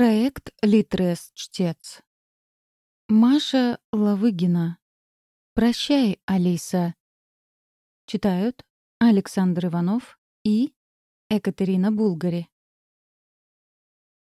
Проект «Литрес-чтец». Маша Лавыгина. «Прощай, Алиса». Читают Александр Иванов и Екатерина Булгари.